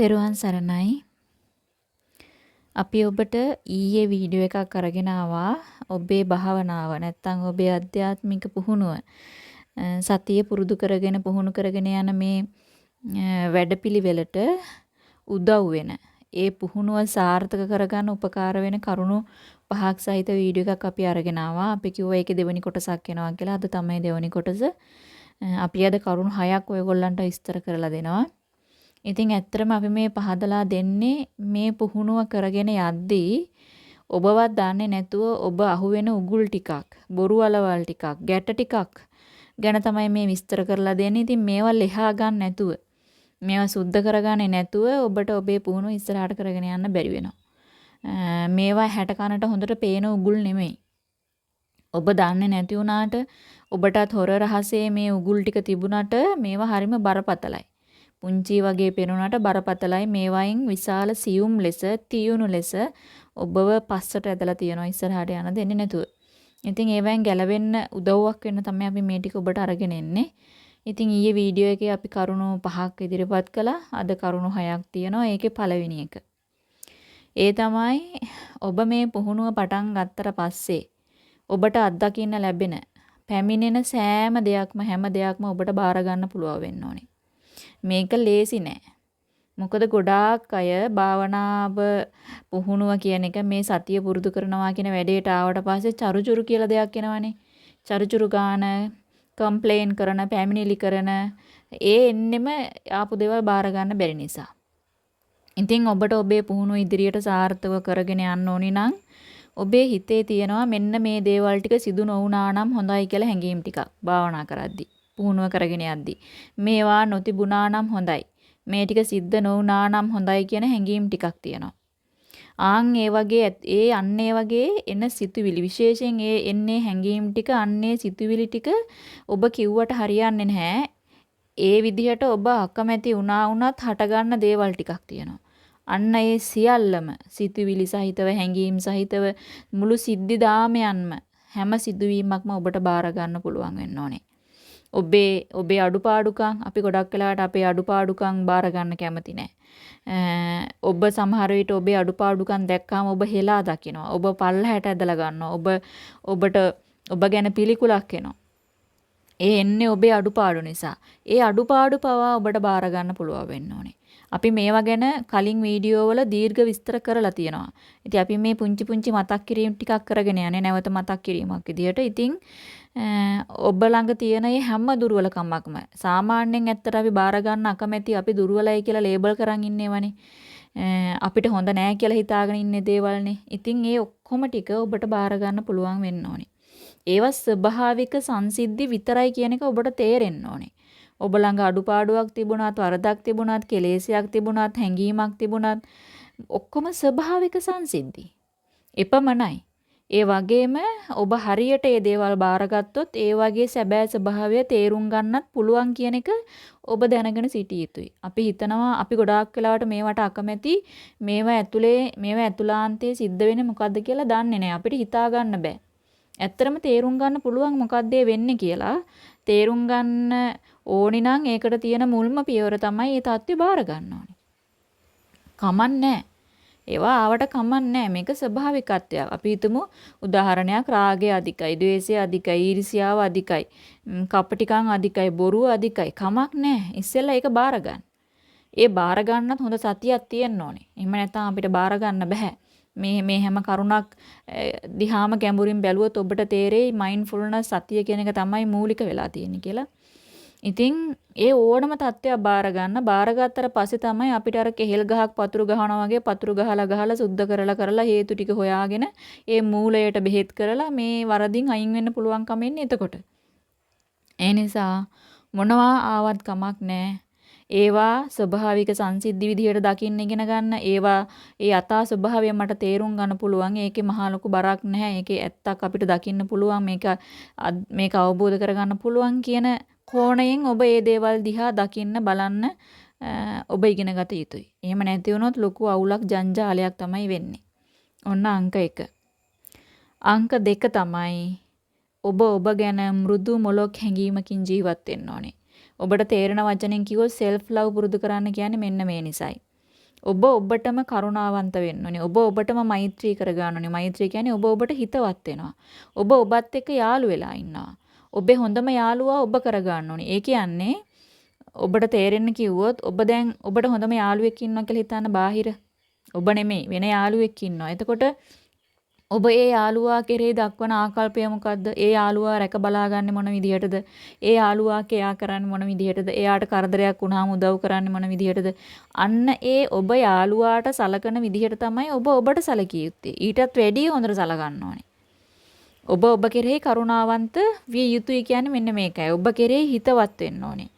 තෙරුවන් සරණයි. අපි ඔබට ඊයේ වීඩියෝ එකක් අරගෙන ආවා. ඔබේ භාවනාව නැත්තම් ඔබේ අධ්‍යාත්මික පුහුණුව. සතිය පුරුදු කරගෙන පුහුණු කරගෙන යන මේ වැඩපිළිවෙලට උදව් වෙන. ඒ පුහුණුව සාර්ථක කරගන්න උපකාර වෙන කරුණු පහක් සහිත වීඩියෝ එකක් අපි අරගෙන ආවා. අපි කිව්වා ඒකේ දෙවෙනි කොටසක් එනවා කියලා. අද තමයි දෙවෙනි කොටස. අපි අද කරුණු හයක් ඔයගොල්ලන්ට විස්තර කරලා දෙනවා. ඉතින් ඇත්තටම අපි මේ පහදලා දෙන්නේ මේ පුහුණුව කරගෙන යද්දී ඔබවත් දන්නේ නැතුව ඔබ අහුවෙන උගුල් ටිකක්, බොරු වලවල් ටිකක්, ගැට ටිකක් ගැන තමයි මේ විස්තර කරලා දෙන්නේ. ඉතින් මේවා ලෙහා ගන්න නැතුව මේවා සුද්ධ කරගන්නේ නැතුව ඔබට ඔබේ පුහුණුව ඉස්සරහට කරගෙන යන්න බැරි වෙනවා. මේවා හැට කනට හොඳට පේන උගුල් නෙමෙයි. ඔබ දන්නේ නැති වුණාට ඔබටත් හොර රහසේ මේ උගුල් ටික තිබුණාට මේවා හරිම බරපතලයි. පුංචි වගේ පෙනුනට බරපතලයි මේවායින් විශාල සියුම් ලෙස තියුණු ලෙස ඔබව පස්සට ඇදලා තියනවා ඉස්සරහට යන දෙන්නේ නැතුව. ඉතින් ඒවෙන් ගැලවෙන්න උදව්වක් වෙන්න තමයි අපි මේ ටික ඔබට අරගෙන එන්නේ. ඉතින් ඊයේ වීඩියෝ එකේ අපි කරුණු පහක් ඉදිරිපත් කළා. අද කරුණු හයක් තියෙනවා. ඒකේ පළවෙනි එක. ඒ තමයි ඔබ මේ පුහුණුව පටන් ගත්තට පස්සේ ඔබට අත්දකින්න ලැබෙන පැමිණෙන සෑම දෙයක්ම හැම දෙයක්ම ඔබට බාර ගන්න පුළුවන් වෙන්න ඕනේ. මේක ලේසි නෑ. මොකද ගොඩාක් අය භාවනාව පුහුණුව කියන එක මේ සතිය පුරුදු කරනවා කියන වැඩේට ආවට පස්සේ චරුචුරු කියලා දෙයක් එනවනේ. චරුචුරු ගාන, කම්ප්ලේන් කරන, පැමිණිලි කරන ඒ එන්නෙම ආපු දේවල් බාර ගන්න බැරි නිසා. ඉතින් ඔබට ඔබේ පුහුණුව ඉදිරියට සාර්ථකව කරගෙන යන්න ඕනි නම් ඔබේ හිතේ තියෙනවා මෙන්න මේ දේවල් ටික සිදු නොවුනා නම් හොඳයි කියලා හැඟීම් ටිකක් භාවනා කරද්දී. පුහුණුව කරගෙන යද්දී. මේවා නොතිබුණා නම් හොඳයි. මේ ටික සිද්ධ නොවුණා නම් හොඳයි කියන හැඟීම් ටිකක් තියෙනවා. ආන් ඒ වගේ ඒ අන්න ඒ වගේ එන සිතුවිලි විශේෂයෙන් ඒ එන්නේ හැඟීම් ටික අන්නේ සිතුවිලි ටික ඔබ කිව්වට හරියන්නේ නැහැ. ඒ විදිහට ඔබ අකමැති වුණා වුණත් හටගන්න දේවල් ටිකක් තියෙනවා. අන්න ඒ සියල්ලම සිතුවිලි සහිතව හැඟීම් සහිතව මුළු සිද්ධි දාමයන්ම හැම සිදුවීමක්ම ඔබට බාර ගන්න පුළුවන් වෙන්න ඕනේ. ඔබේ ඔබේ අඩුපාඩුකම් අපි ගොඩක් වෙලාවට අපේ අඩුපාඩුකම් බාර ගන්න කැමති නැහැ. ඔබ සමහර විට ඔබේ අඩුපාඩුකම් දැක්කාම ඔබ හෙලා දකිනවා. ඔබ පල්ලහැට ඇදලා ගන්නවා. ඔබ ඔබට ඔබ ගැන පිළිකුලක් එනවා. ඒ එන්නේ ඔබේ අඩුපාඩු නිසා. ඒ අඩුපාඩු පවා ඔබට බාර ගන්න පුළුවන් වෙන්න ඕනේ. අපි මේවා ගැන කලින් වීඩියෝ වල දීර්ඝ විස්තර කරලා තියෙනවා. ඉතින් අපි මේ පුංචි පුංචි මතක් කිරීම් ටිකක් කරගෙන යන්නේ නැවත මතක් කිරීමක් විදිහට. ඉතින් ඔබ ළඟ තියෙන මේ හැම දුර්වලකමක්ම සාමාන්‍යයෙන් ඇත්තට අපි බාර ගන්න අකමැති අපි දුර්වලයි කියලා ලේබල් කරන් ඉන්නේවනේ. අපිට හොඳ නෑ කියලා හිතාගෙන ඉන්නේ දේවල්නේ. ඉතින් ඒ ඔක්කොම ටික ඔබට බාර ගන්න පුළුවන් වෙන්න ඕනේ. ඒවා ස්වභාවික සංසිද්ධි විතරයි කියන එක ඔබට තේරෙන්න ඕනේ. ඔබ ළඟ අඩුපාඩුවක් තිබුණත් වරදක් තිබුණත් කෙලෙසයක් තිබුණත් හැඟීමක් තිබුණත් ඔක්කොම ස්වභාවික සංසිද්ධි. එපමණයි. ඒ වගේම ඔබ හරියට මේ දේවල් බාරගත්තොත් ඒ වගේ සැබෑ ස්වභාවය තේරුම් ගන්නත් පුළුවන් කියන එක ඔබ දැනගෙන සිටිය යුතුයි. අපි හිතනවා අපි ගොඩාක් වෙලාවට මේවට අකමැති මේවා ඇතුලේ මේවා ඇතුලාන්තයේ සිද්ධ වෙන්නේ මොකද්ද කියලා දන්නේ නැහැ. අපිට හිතා ගන්න බෑ. ඇත්තටම තේරුම් ගන්න පුළුවන් මොකද්ද වෙන්නේ කියලා. තේරුම් ගන්න ඕනි නම් ඒකට තියෙන මුල්ම පියවර තමයි මේ தත්ත්වය බාර ගන්න ඕනේ. කමන්නේ ඒවා ආවට කමන්නේ මේක ස්වභාවිකත්වයක්. අපි හිතමු උදාහරණයක් රාගය අධිකයි, ද්වේෂය අධිකයි, ඊර්ෂ්‍යාව අධිකයි, කපටිකම් අධිකයි, බොරුව අධිකයි. කමක් නැහැ. ඉස්සෙල්ලා ඒක බාර ගන්න. ඒ බාර ගන්නත් හොඳ සතියක් තියෙන්න ඕනේ. එහෙම නැත්නම් අපිට බාර ගන්න බෑ. මේ මේ හැම කරුණක් දිහාම ගැඹුරින් බැලුවොත් ඔබට තේරෙයි මයින්ඩ්ෆුල්නස් සතිය කියන එක තමයි මූලික වෙලා තියෙන්නේ කියලා. ඉතින් ඒ ඕනම தත්ත්වයක් බාර ගන්න බාරගත්තට පස්සේ තමයි අපිට අර කෙහෙල් ගහක් පතුරු ගහනවා වගේ පතුරු ගහලා ගහලා සුද්ධ කරලා කරලා හේතු ටික හොයාගෙන ඒ මූලයට බෙහෙත් කරලා මේ වරදින් අයින් වෙන්න පුළුවන්කම එන්නේ එතකොට. ඒ නිසා මොනවා ආවත් කමක් නැහැ. ඒවා ස්වභාවික සංසිද්ධි විදිහට දකින්න ඉගෙන ගන්න. ඒවා ඒ යථා ස්වභාවය මට තේරුම් ගන්න පුළුවන්. ඒකේ මහා ලොකු බරක් නැහැ. ඒකේ ඇත්තක් අපිට දකින්න පුළුවන්. මේක මේක අවබෝධ කරගන්න පුළුවන් කියන කෝණයෙන් ඔබ මේ දේවල් දිහා දකින්න බලන්න ඔබ ඉගෙන ගත යුතුයි. එහෙම නැති වුණොත් ලොකු අවුලක් ජංජාලයක් තමයි වෙන්නේ. ඔන්න අංක 1. අංක දෙක තමයි ඔබ ඔබ ගැන මෘදු මොලොක් හැඟීමකින් ජීවත් වෙන්න ඕනේ. ඔබට තේරෙන වචනෙන් කිව්වොත් self love පුරුදු කරන්න කියන්නේ මෙන්න මේ නිසයි. ඔබ ඔබටම කරුණාවන්ත වෙන්න ඕනේ. ඔබ ඔබටම මෛත්‍රී කරගන්න ඕනේ. මෛත්‍රී කියන්නේ ඔබ ඔබට හිතවත් වෙනවා. ඔබ ඔබත් එක්ක යාළු වෙලා ඉන්නවා. ඔබේ හොඳම යාළුවා ඔබ කරගන්න ඕනේ. ඒ කියන්නේ ඔබට තේරෙන්න කිව්වොත් ඔබ දැන් ඔබට හොඳම යාළුවෙක් ඉන්නවා කියලා හිතන්න බාහිර. ඔබ නෙමෙයි වෙන යාළුවෙක් ඉන්නවා. එතකොට ඔබ ඒ යාළුවා කෙරෙහි දක්වන ආකල්පය මොකද්ද? ඒ යාළුවා රැක බලාගන්නේ මොන විදිහටද? ඒ යාළුවා කෙයා කරන්නේ මොන විදිහටද? එයාට කරදරයක් වුණාම උදව් කරන්නේ මොන විදිහටද? අන්න ඒ ඔබ යාළුවාට සලකන විදිහට තමයි ඔබ ඔබට සැලකිය යුත්තේ. ඊටත් වැඩිය හොඳට සලකන්න ඕනේ. ඔබ ඔබ කෙරෙහි කරුණාවන්ත විය යුතුයි කියන්නේ මෙන්න මේකයි. ඔබ කෙරෙහි හිතවත් වෙන්න ඕනේ.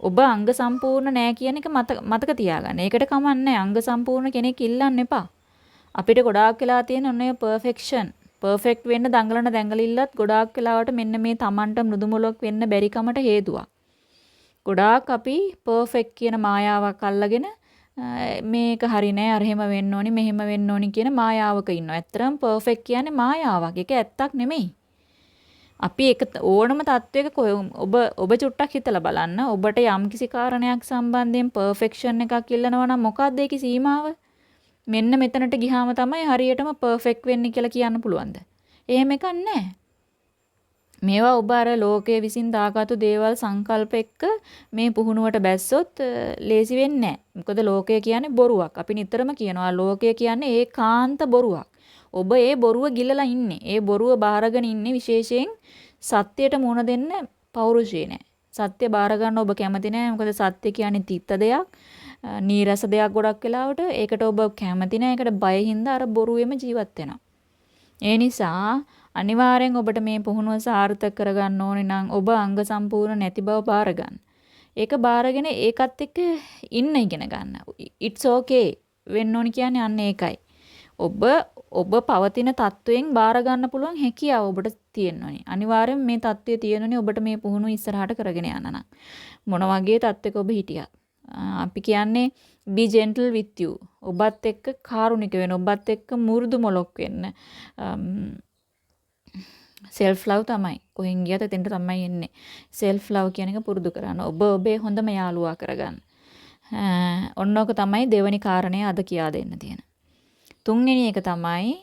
ඔබ අංග සම්පූර්ණ නෑ කියන එක මතක තියාගන්න. ඒකට කමන්නේ අංග සම්පූර්ණ කෙනෙක් ඉල්ලන්න එපා. අපිට ගොඩාක් වෙලා තියෙන ඔන්න ඔය පර්ෆෙක්ෂන් පර්ෆෙක්ට් වෙන්න දඟලන දැඟලිල්ලත් ගොඩාක් වෙලාවට මෙන්න මේ Tamanට මෘදුමුලක් වෙන්න බැරි කමට හේතුවක්. ගොඩාක් අපි පර්ෆෙක්ට් කියන මායාවක් අල්ලගෙන මේක හරි නෑ අර එහෙම වෙන්න ඕනි මෙහෙම වෙන්න ඕනි කියන මායාවක ඉන්නවා. ඇත්තරම් පර්ෆෙක්ට් කියන්නේ මායාවක්. ඒක ඇත්තක් නෙමෙයි. අපි එක ඕනම තත්වයක ඔබ ඔබ චුට්ටක් හිතලා බලන්න. ඔබට යම්කිසි කාරණයක් සම්බන්ධයෙන් පර්ෆෙක්ෂන් එකක් ඉල්ලනවා නම් මොකක්ද ඒකේ සීමාව? මෙන්න මෙතනට ගියාම තමයි හරියටම පර්ෆෙක්ට් වෙන්නේ කියලා කියන්න පුළුවන්ද? එහෙම එකක් නැහැ. මේවා ඔබ අර ලෝකයේ විසින් දාගත්තු දේවල් සංකල්ප එක්ක මේ පුහුණුවට බැස්සොත් ලේසි වෙන්නේ නැහැ. මොකද ලෝකය කියන්නේ බොරුවක්. අපි නිතරම කියනවා ලෝකය කියන්නේ ඒකාන්ත බොරුවක්. ඔබ ඒ බොරුව ගිලලා ඉන්නේ. ඒ බොරුව බාරගෙන ඉන්නේ විශේෂයෙන් සත්‍යයට මුහුණ දෙන්න පෞරුෂය නැහැ. සත්‍ය බාර ගන්න ඔබ කැමති නැහැ. මොකද සත්‍ය කියන්නේ තිත්ත දෙයක්. නීරස දෙයක් ගොඩක් වෙලාවට ඒකට ඔබ කැමති නැහැ. ඒකට බය හින්දා අර බොරුවෙම ජීවත් වෙනවා. ඒ නිසා අනිවාර්යෙන් ඔබට මේ පුහුණුව සාර්ථක කරගන්න ඕනේ නම් ඔබ අංග සම්පූර්ණ නැති බව බාර ගන්න. ඒක බාරගෙන ඒකත් එක්ක ඉන්න ඉගෙන ගන්න. it's okay වෙන්න ඕනි කියන්නේ අන්න ඒකයි. ඔබ ඔබ පවතින තත්වයෙන් බාර ගන්න පුළුවන් හැකියාව ඔබට තියෙන්න ඕනේ. අනිවාර්යෙන් මේ தත්ත්වය තියෙනුනේ ඔබට මේ පුහුණුව ඉස්සරහට කරගෙන යන්න නම්. මොන වගේ තත්ත්වයක ඔබ හිටියත්. අපි කියන්නේ be gentle with you. ඔබත් එක්ක කාරුණික වෙන්න, ඔබත් එක්ක මුරුදු මොලොක් වෙන්න. self love තමයි. කොහෙන් ගියත් එතෙන්ට තමයි එන්නේ. self love කියන එක පුරුදු කරන්න. ඔබ ඔබේ හොඳම යාළුවා කරගන්න. ඔන්නෝක තමයි දෙවනි කාරණය අද කියා දෙන්න තියෙන. තුන්වෙනි එක තමයි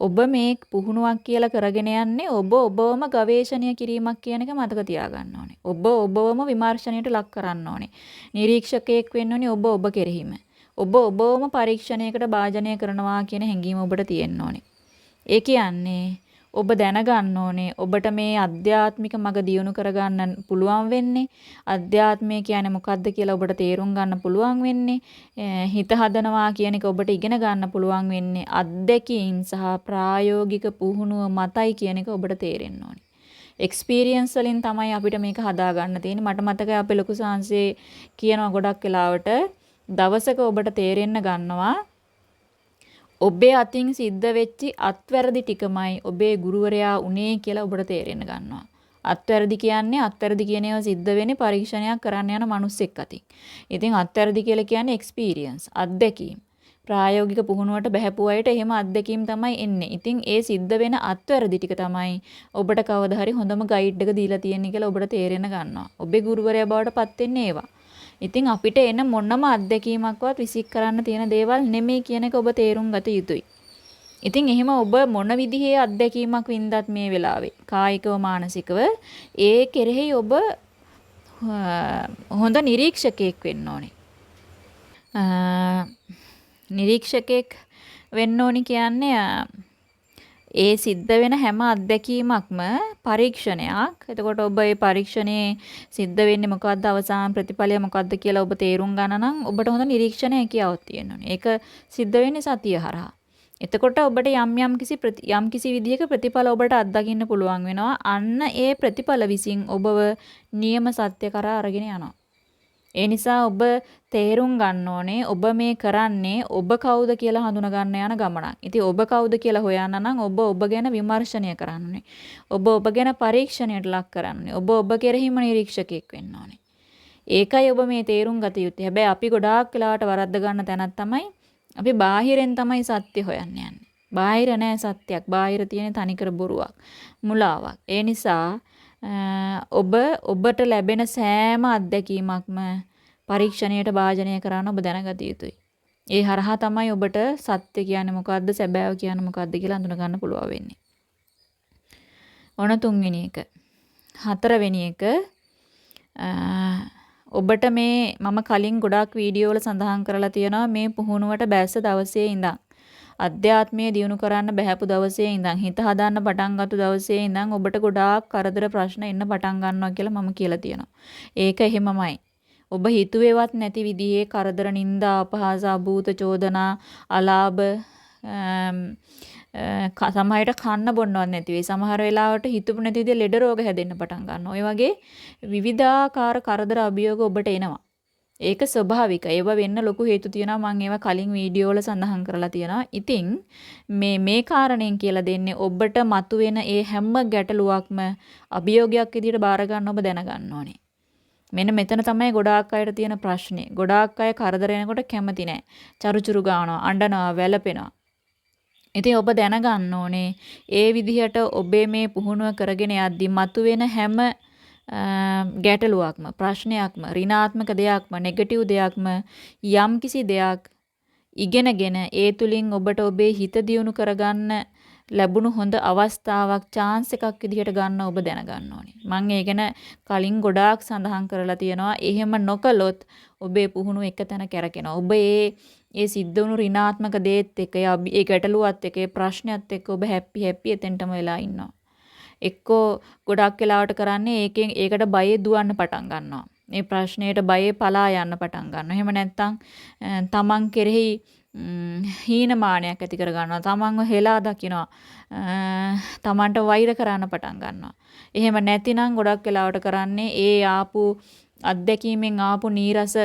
ඔබ මේ පුහුණුවක් කියලා කරගෙන යන්නේ ඔබ ඔබවම ගවේෂණය කිරීමක් කියන එක මතක තියාගන්න ඕනේ. ඔබ ඔබවම විමර්ශනයට ලක් කරන්න ඕනේ. නිරීක්ෂකයෙක් වෙන්න ඕනේ ඔබ ඔබ කෙරෙහිම. ඔබ ඔබවම පරීක්ෂණයකට භාජනය කරනවා කියන හැඟීම ඔබට තියෙන්න ඕනේ. ඒ කියන්නේ ඔබ දැනගන්න ඕනේ. ඔබට මේ අධ්‍යාත්මික මඟ දියුණු කරගන්න පුළුවන් වෙන්නේ. අධ්‍යාත්මය කියන්නේ මොකක්ද කියලා ඔබට තේරුම් ගන්න පුළුවන් වෙන්නේ. හිත හදනවා කියන එක ඔබට ඉගෙන ගන්න පුළුවන් වෙන්නේ. අත්දැකීම් සහ ප්‍රායෝගික පුහුණුව මතයි කියන එක ඔබට තේරෙන්න ඕනේ. එක්ස්පීරියන්ස් වලින් තමයි අපිට මේක හදා ගන්න තියෙන්නේ. මට මතකයි අපේ ලොකු සංසේ කියනවා ගොඩක් වෙලාවට දවසක ඔබට තේරෙන්න ගන්නවා ඔබේ අතින් සිද්ධ වෙච්චි අත්වැරදි ටිකමයි ඔබේ ගුරුවරයා උනේ කියලා ඔබට තේරෙන්න ගන්නවා. අත්වැරදි කියන්නේ අත්වැරදි කියන ඒවා සිද්ධ වෙන්නේ පරීක්ෂණයක් කරන්න යන මිනිස්සෙක් අතින්. ඉතින් අත්වැරදි කියලා කියන්නේ එක්ස්පීරියන්ස්, අත්දැකීම්. ප්‍රායෝගික පුහුණුවට බහැපු අයට එහෙම අත්දැකීම් තමයි එන්නේ. ඉතින් ඒ සිද්ධ වෙන අත්වැරදි ටික තමයි ඔබට කවදා හරි හොඳම ගයිඩ් එක දීලා තියෙන්නේ කියලා ඔබට තේරෙන්න ගන්නවා. ඔබේ ගුරුවරයා බවට පත් වෙන්නේ ඒවා. ඉතින් අපිට එන මොනම අත්දැකීමක්වත් විසික් කරන්න තියෙන දේවල් නෙමෙයි කියන එක ඔබ තේරුම් ගත යුතුයි. ඉතින් එහෙම ඔබ මොන විදිහේ අත්දැකීමක් වින්දත් මේ වෙලාවේ කායිකව මානසිකව ඒ කෙරෙහි ඔබ හොඳ නිරීක්ෂකයෙක් වෙන්න ඕනේ. නිරීක්ෂකයෙක් වෙන්න ඕනි කියන්නේ ඒ සිද්ධ වෙන හැම අත්දැකීමක්ම පරීක්ෂණයක්. එතකොට ඔබ මේ පරීක්ෂණයේ සිද්ධ වෙන්නේ මොකද්ද අවසාන ප්‍රතිඵලය මොකද්ද කියලා ඔබ තේරුම් ගන්න නම් ඔබට හොඳ නිරීක්ෂණ හැකියාවක් තියෙන්න ඕනේ. ඒක සිද්ධ වෙන්නේ සතිය හරහා. එතකොට ඔබට යම් යම් කිසි යම් කිසි විදියක ප්‍රතිඵල ඔබට අත්දකින්න පුළුවන් වෙනවා. අන්න ඒ ප්‍රතිඵල විසින් ඔබව නියම සත්‍ය කරා අරගෙන යනවා. ඒ නිසා ඔබ තේරුම් ගන්න ඕනේ ඔබ මේ කරන්නේ ඔබ කවුද කියලා හඳුනා ගන්න යන ගමනක්. ඉතින් ඔබ කවුද කියලා හොයන්න නම් ඔබ ඔබ ගැන විමර්ශනය කරන්න ඕනේ. ඔබ ඔබ ගැන පරීක්ෂණයට ලක් කරන්න ඕනේ. ඔබ ඔබ කෙරෙහිම නිරීක්ෂකයෙක් වෙන්න ඕනේ. ඒකයි ඔබ මේ තේරුම් ගත යුත්තේ. හැබැයි අපි ගොඩාක් වෙලාවට වරද්ද ගන්න තැනක් තමයි අපි බාහිරෙන් තමයි සත්‍ය හොයන්න යන්නේ. බාහිර නෑ සත්‍යයක්. බාහිර තියෙන තනිකර බොරුවක්. මුලාවක්. ඒ නිසා ඔබ ඔබට ලැබෙන සෑම අත්දැකීමක්ම පරීක්ෂණයට භාජනය කරන්න ඔබ දැනගත යුතුයි. ඒ හරහා තමයි ඔබට සත්‍ය කියන්නේ මොකද්ද සැබෑව කියන්නේ මොකද්ද කියලා අඳුන ගන්න පුළුවන් වෙන්නේ. ඔන තුන්වෙනි එක. හතරවෙනි එක ඔබට මේ මම කලින් ගොඩාක් වීඩියෝ වල සඳහන් කරලා තියෙනවා මේ පුහුණුවට බැස්ස දවසේ ඉඳන් අධ්‍යාත්මය දියුණු කරන්න බහැපු දවසේ ඉඳන් හිත හදාන්න පටන් ගත්ත දවසේ ඉඳන් ඔබට ගොඩාක් කරදර ප්‍රශ්න එන්න පටන් ගන්නවා කියලා මම කියලා තියෙනවා. ඒක එහෙමමයි. ඔබ හිතුවේවත් නැති විදිහේ කරදර නිന്ദා අපහාස අභූත චෝදනා අලාභ සමහරට කන්න බොන්නවත් නැති වෙයි. සමහර වෙලාවට හිතුපු නැති විදිහේ ලෙඩ රෝග හැදෙන්න පටන් ගන්නවා. ඔය වගේ විවිධාකාර කරදර අභියෝග ඔබට එනවා. ඒක ස්වභාවිකයි. ඒව වෙන්න ලොකු හේතු තියෙනවා. මම ඒවා කලින් වීඩියෝ වල සඳහන් කරලා තියෙනවා. ඉතින් මේ මේ කාරණෙන් කියලා දෙන්නේ ඔබට මතුවෙන ඒ හැම ගැටලුවක්ම අභියෝගයක් විදිහට බාර ගන්න ඔබ දැනගන්න ඕනේ. මෙන්න මෙතන තමයි ගොඩාක් අයට තියෙන ප්‍රශ්නේ. ගොඩාක් අය කරදර එනකොට කැමති නැහැ. චරුචුරු ගානවා, අඬනවා, වැළපෙනවා. ඉතින් ඔබ දැනගන්න ඕනේ ඒ විදිහට ඔබේ මේ පුහුණුව කරගෙන යද්දි මතුවෙන හැම ගැටලුවක්ම ප්‍රශ්නයක්ම ඍණාත්මක දෙයක්ම නෙගටිව් දෙයක්ම යම්කිසි දෙයක් ඉගෙනගෙන ඒ තුලින් ඔබට ඔබේ හිත දියුණු කරගන්න ලැබුණු හොඳ අවස්ථාවක් chance එකක් විදිහට ගන්න ඔබ දැනගන්න ඕනේ. මම ඒ ගැන කලින් ගොඩාක් සඳහන් කරලා තියෙනවා. එහෙම නොකළොත් ඔබේ පුහුණුව එක තැන කැරකෙනවා. ඔබ ඒ ඒ සිද්ධ වුණු ඍණාත්මක දේත් එක්ක ඒ ගැටලුවත් එක්ක ඒ ප්‍රශ්නයත් එක්ක ඔබ හැපි හැපි එතෙන්ටම වෙලා ඉන්නවා. එක්කෝ ගොඩක් වෙලාවට කරන්නේ ඒකෙන් ඒකට බයෙ දුවන්න පටන් ගන්නවා. මේ ප්‍රශ්නයට බයෙ පලා යන්න පටන් ගන්නවා. එහෙම නැත්නම් තමන් කෙරෙහි හීනමානයක් ඇති කර ගන්නවා. තමන්ව හෙලා දකිනවා. තමන්ට වෛර කරන්න පටන් ගන්නවා. එහෙම නැතිනම් ගොඩක් වෙලාවට කරන්නේ ඒ ආපු අත්දැකීමෙන් ආපු නීරස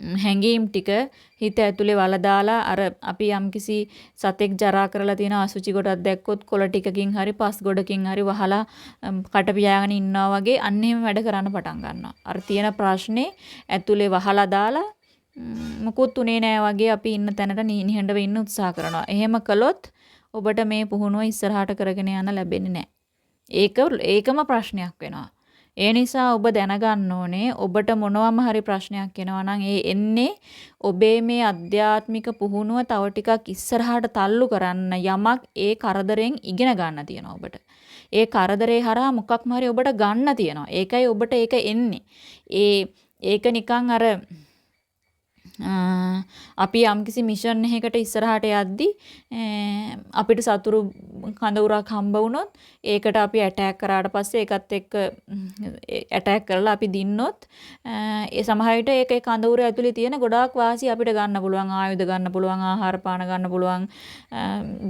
හැඟීම් ටික හිත ඇතුලේ වලදාලා අර අපි යම්කිසි සතෙක් ජරා කරලා තියෙන අසුචි ගොඩක් දැක්කොත් කොළ ටිකකින් හරි පස් ගොඩකින් හරි වහලා කට පියාගෙන ඉන්නවා වගේ අන්න එහෙම වැඩ කරන්න පටන් ගන්නවා. අර තියෙන ප්‍රශ්නේ ඇතුලේ වහලා දාලා මුකුත් උනේ නෑ වගේ අපි ඉන්න තැනට නිහඬව ඉන්න උත්සාහ කරනවා. එහෙම කළොත් ඔබට මේ පුහුණුව ඉස්සරහට කරගෙන යන්න ලැබෙන්නේ නෑ. ඒක ඒකම ප්‍රශ්නයක් වෙනවා. ඒ නිසා ඔබ දැනගන්න ඕනේ ඔබට මොනවම හරි ප්‍රශ්නයක් එනවා නම් ඒ එන්නේ ඔබේ මේ අධ්‍යාත්මික පුහුණුව තව ටිකක් ඉස්සරහට තල්ලු කරන්න යමක් ඒ කරදරෙන් ඉගෙන ගන්න තියෙනවා ඔබට. ඒ කරදරේ හරහා මොකක්ම හරි ඔබට ගන්න තියෙනවා. ඒකයි ඔබට ඒක එන්නේ. ඒ ඒක නිකන් අර අපි යම්කිසි මිෂන් එකකට ඉස්සරහට යද්දි අපිට සතුරු කඳවුරක් හම්බ වුණොත් ඒකට අපි ඇටැක් කරාට පස්සේ ඒකත් එක්ක ඇටැක් කරලා අපි දින්නොත් ඒ සමහර විට ඒක ඒ කඳවුර ඇතුලේ තියෙන ගොඩාක් වාසි අපිට ගන්න පුළුවන් ආයුධ ගන්න පුළුවන් ආහාර පාන ගන්න පුළුවන්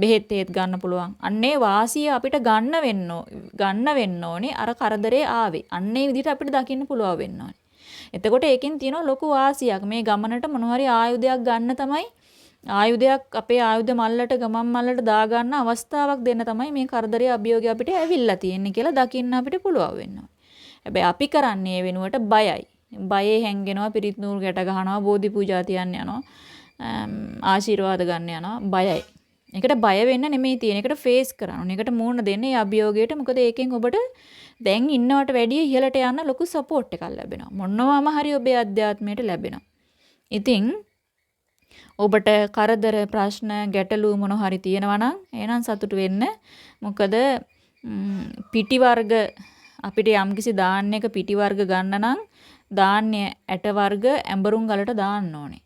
බෙහෙත් ඒත් ගන්න පුළුවන්. අන්නේ වාසිය අපිට ගන්න වෙන්න ගන්න වෙන්න ඕනේ අර කරදරේ ආවේ. අන්නේ විදිහට අපිට දකින්න පුළුවන් වෙන්න ඕනේ. එතකොට ඒකෙන් තියෙන ලොකු වාසියක්. මේ ගමනට මොනවාරි ආයුධයක් ගන්න තමයි ආයුධයක් අපේ ආයුධ මල්ලට ගමන් මල්ලට දාගන්න අවස්ථාවක් දෙන්න තමයි මේ කරදරයේ අභියෝගය අපිට ඇවිල්ලා තියෙන්නේ කියලා දකින්න අපිට පුළුවන් වෙනවා. හැබැයි අපි කරන්නේ ඒ වෙනුවට බයයි. බයේ හැංගෙනවා පිරිත් නූල් ගැට ගහනවා බෝධි පූජා තියන්න යනවා. ආශිර්වාද ගන්න යනවා බයයි. ඒකට බය වෙන්න නෙමෙයි තියෙන. ඒකට ෆේස් කරන්න. ඒකට මූණ දෙන්න ඒ අභියෝගයට. මොකද ඒකෙන් ඔබට දැන් ඉන්නවට වැඩිය ඉහළට යන්න ලොකු සපෝට් එකක් ලැබෙනවා. මොනවාම හරි ඔබේ අධ්‍යාත්මයට ලැබෙනවා. ඉතින් ඔබට කරදර ප්‍රශ්න ගැටලු මොන හරි තියෙනවා නම් එහෙනම් සතුටු වෙන්න. මොකද පිටි වර්ග අපිට යම්කිසි ධාන්‍යක පිටි වර්ග ගන්න නම් ධාන්‍ය ඇට වර්ග ඇඹරුම් ගලට දාන්න ඕනේ.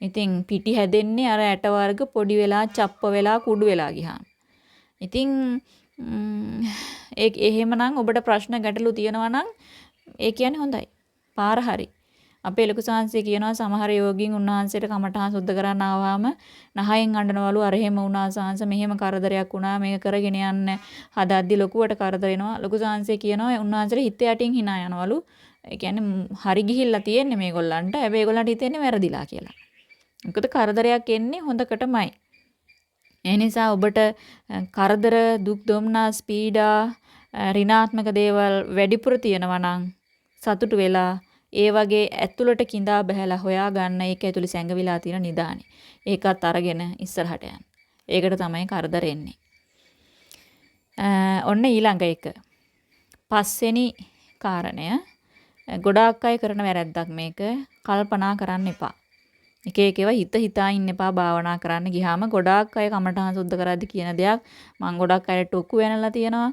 ඉතින් පිටි හැදෙන්නේ අර ඇට වර්ග පොඩි වෙලා චප්ප වෙලා කුඩු වෙලා ගියාම. ඉතින් ඒ එහෙමනම් ඔබට ප්‍රශ්න ගැටලු තියෙනවා නම් ඒ කියන්නේ හොඳයි. පාර හරි. අපේ ලොකු සාංශය කියනවා සමහර යෝගීන් උන්වහන්සේට කමඨහන් සුද්ධ කරන්න ආවම නහයෙන් අඬනවලු අර එහෙම වුණා සාංශ මෙහෙම කරදරයක් වුණා මේක කරගෙන යන්න හදද්දි ලොකුවට කරදර එනවා. ලොකු සාංශය කියනවා උන්වහන්සේට හිත යටින් hina යනවලු. ඒ කියන්නේ හරි ගිහිල්ලා තියෙන්නේ මේගොල්ලන්ට. හැබැයි ඒගොල්ලන්ට හිතෙන්නේ වැරදිලා කියලා. මොකද කරදරයක් එන්නේ හොඳකටමයි. ඒ නිසා ඔබට කරදර දුක් දුම්නස් පීඩා ඍණාත්මක දේවල් වැඩිපුර තියෙනවා නම් සතුටු වෙලා ඒ වගේ ඇතුළට கிඳා බහැලා හොයාගන්න ඒක ඇතුළේ සැඟවිලා තියෙන නිදානේ. ඒකත් අරගෙන ඉස්සරහට යන්න. ඒකට තමයි කරදර එන්නේ. ඔන්න ඊළඟ එක. පස්වෙනි කාරණය ගොඩාක් අය කරන වැරැද්දක් මේක කල්පනා කරන්න එපා. එක එක ඒවා හිත හිතා ඉන්න එපා භාවනා කරන්න ගියාම ගොඩාක් අය කමඨහන් සුද්ධ කරද්දි කියන දෙයක්. මම ගොඩක් අය ටොකු වෙනලා තියෙනවා.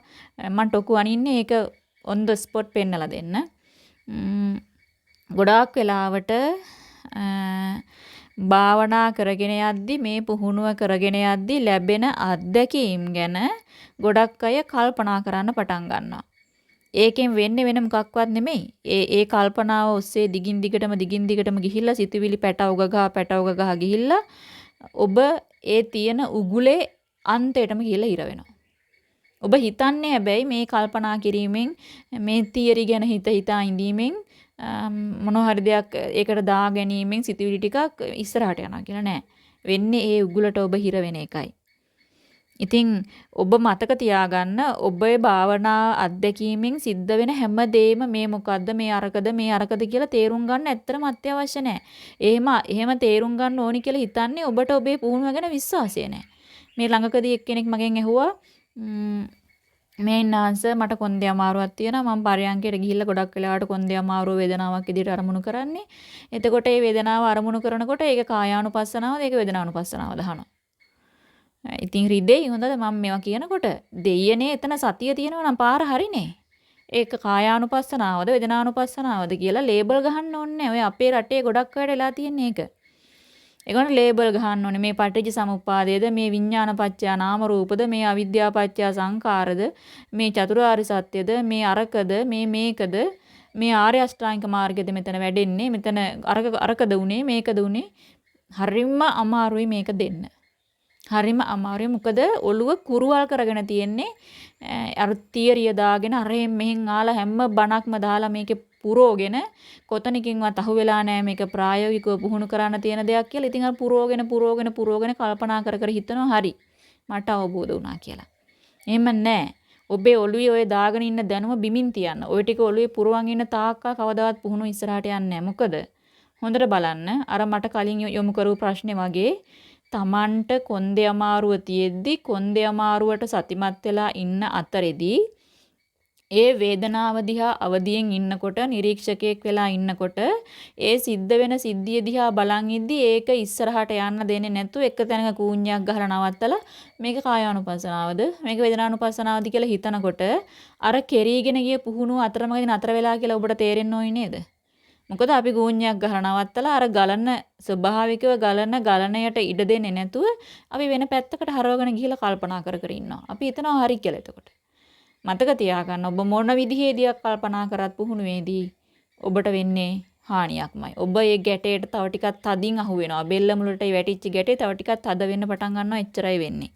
මම ටොකු අනින්නේ ඒක on the spot පෙන්නලා දෙන්න. ගොඩාක් වෙලාවට භාවනා කරගෙන යද්දි මේ පුහුණුව කරගෙන යද්දි ලැබෙන අත්දැකීම් ගැන ගොඩක් අය කල්පනා කරන්න පටන් ගන්නවා. ඒකෙන් වෙන්නේ වෙන මොකක්වත් නෙමෙයි. ඒ ඒ කල්පනාව ඔස්සේ දිගින් දිගටම දිගින් දිගටම ගිහිල්ලා සිතුවිලි පැටවුග ගහ පැටවුග ගහ ගිහිල්ලා ඔබ ඒ තියෙන උගුලේ අන්තයටම ගිහිල්ලා ඉර වෙනවා. ඔබ හිතන්නේ හැබැයි මේ කල්පනා කිරීමෙන් මේ තියරි ගැන හිත හිතා ඉඳීමෙන් මොනවා හරි දෙයක් ඒකට දා ගැනීමෙන් සිතුවිලි ටිකක් ඉස්සරහට යනවා කියලා නෑ. වෙන්නේ ඒ උගුලට ඔබ හිර වෙන එකයි. ඉතින් ඔබ මතක තියාගන්න ඔබේ භාවනා අත්දැකීමෙන් සිද්ධ වෙන හැම දෙයක්ම මේ මොකද්ද මේ අරකද මේ අරකද කියලා තේරුම් ගන්න ඇත්තටම අත්‍යවශ්‍ය නැහැ. එහෙම එහෙම තේරුම් ගන්න ඕනි කියලා හිතන්නේ ඔබට ඔබේ පුහුණුව ගැන විශ්වාසය නැහැ. මේ ළඟකදී එක්කෙනෙක් මගෙන් ඇහුවා මේ ඉන්නාංශ මට කොන්දේ අමාරුවක් තියෙනවා මම පරයන්කයට ගිහිල්ලා ගොඩක් වෙලාවට කොන්දේ අමාරුව වේදනාවක් විදිහට අරමුණු කරන්නේ. එතකොට මේ වේදනාව අරමුණු කරනකොට ඒක කායානුපස්සනාවද ඒක වේදනානුපස්සනාවද අහනවා. ඉතින් රිදෙයි හොඳද මම මේවා කියනකොට දෙයියනේ එතන සතිය තියෙනවා නම් පාර හරිනේ. ඒක කායානුපස්සනාවද වේදනානුපස්සනාවද කියලා ලේබල් ගහන්න ඕනේ. ඔය අපේ රටේ ගොඩක් අයට වෙලා තියෙන එක. ඒගොල්ලෝ ලේබල් ගහන්න ඕනේ මේ පටිච්ච සමුප්පාදයේද මේ විඥාන පත්‍යා නාම රූපද මේ අවිද්‍යාව පත්‍යා සංකාරද මේ චතුරාර්ය සත්‍යද මේ අරකද මේ මේකද මේ ආර්ය අෂ්ටාංගික මාර්ගයද මෙතන වැඩෙන්නේ මෙතන අරක අරකද උනේ මේකද උනේ හරිම අමාරුයි මේක දෙන්න හරිම අමාරුයි මොකද ඔළුව කුරුවල් කරගෙන තියෙන්නේ අර තියරිය දාගෙන අරෙන් මෙහෙන් ආලා හැම බණක්ම දාලා මේකේ පුරෝගෙන කොතනකින්වත් අහුවෙලා නැහැ මේක ප්‍රායෝගිකව පුහුණු කරන්න තියෙන දෙයක් කියලා. ඉතින් අර පුරෝගෙන පුරෝගෙන පුරෝගෙන කල්පනා කර කර හිතනවා හරි මට අවබෝධ වුණා කියලා. එහෙම නැහැ. ඔබේ ඔළුවේ ඔය දාගෙන ඉන්න දැනුම බිමින් තියන්න. ඔය ටික ඔළුවේ පුරවන් ඉන්න තාක්කා කවදාවත් පුහුණු ඉස්සරහට යන්නේ නැහැ. මොකද හොඳට බලන්න අර මට කලින් යොමු කරපු ප්‍රශ්නේ වගේ Tamanට කොන්දේ අමාරුව තියෙද්දි කොන්දේ අමාරුවට සතිමත් වෙලා ඉන්න අතරෙදී ඒ වේදනාව දිහා අවදියෙන් ඉන්නකොට නිරීක්ෂකයෙක් වෙලා ඉන්නකොට ඒ සිද්ධ වෙන සිද්ධිය දිහා බලන් ඉද්දි ඒක ඉස්සරහට යන්න දෙන්නේ නැතුව එක තැනක කූඤ්ඤයක් ගහලා නවත්තලා මේක කායානුපස්සනාවද මේක වේදනානුපස්සනාවද කියලා හිතනකොට අර කෙරීගෙන ගිය පුහුණුව අතරමඟදී නතර වෙලා කියලා ඔබට තේරෙන්න ඕනේ නේද? මොකද අපි ගූඤ්ඤයක් ගහලා නවත්තලා අර ගලන ස්වභාවිකව ගලන ගලණයට ඉඩ දෙන්නේ නැතුව අපි වෙන පැත්තකට හරවගෙන ගිහිල්ලා කල්පනා කර කර ඉන්නවා. අපි හිතනවා හරි කියලා එතකොට. මතක තියාගන්න ඔබ මොන විදිහේදීක් කල්පනා කරත් පුහුණුවේදී ඔබට වෙන්නේ හානියක්මයි. ඔබ ඒ ගැටේට තව ටිකක් තදින් අහු වෙනවා. බෙල්ල මුලට වැටිච්ච ගැටේ තව ටිකක් තද වෙන්න පටන් ගන්නවා එච්චරයි වෙන්නේ.